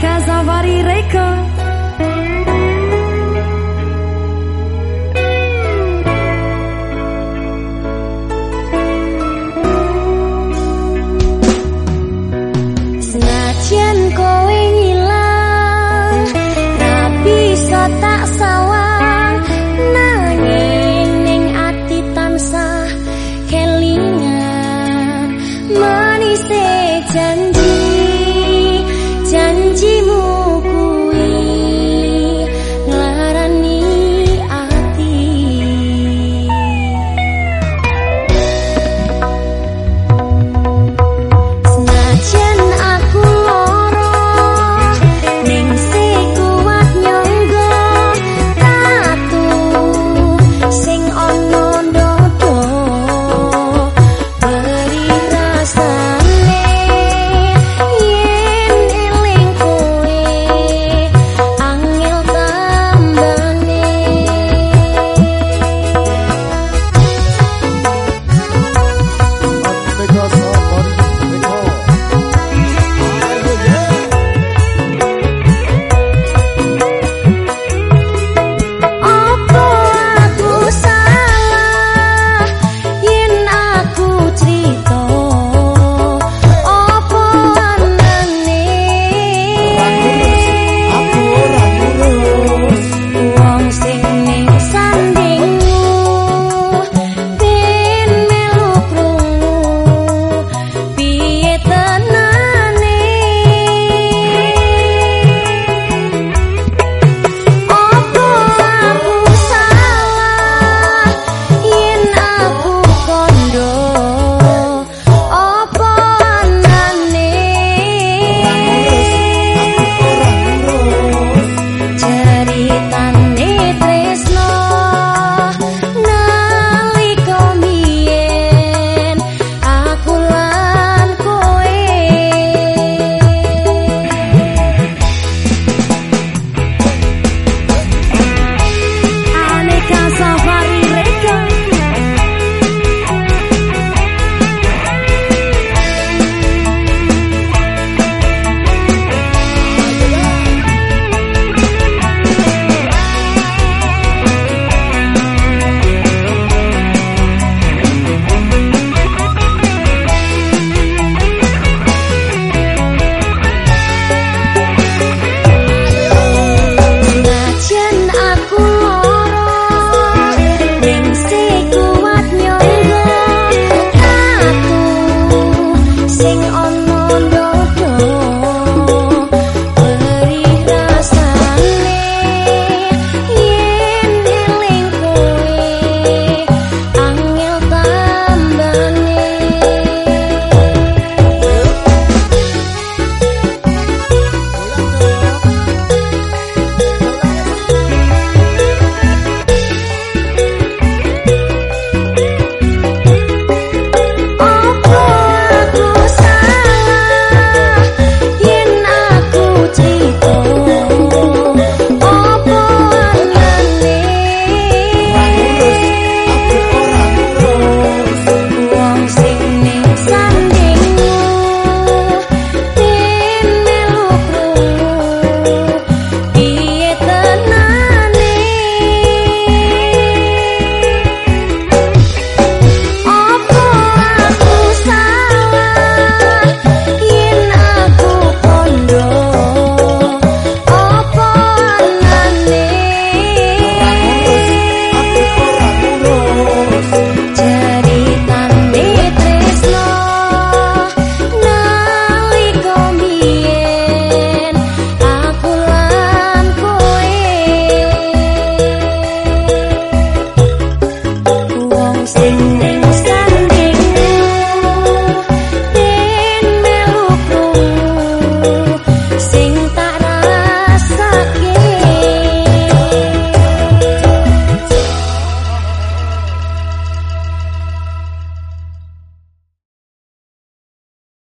casa vari record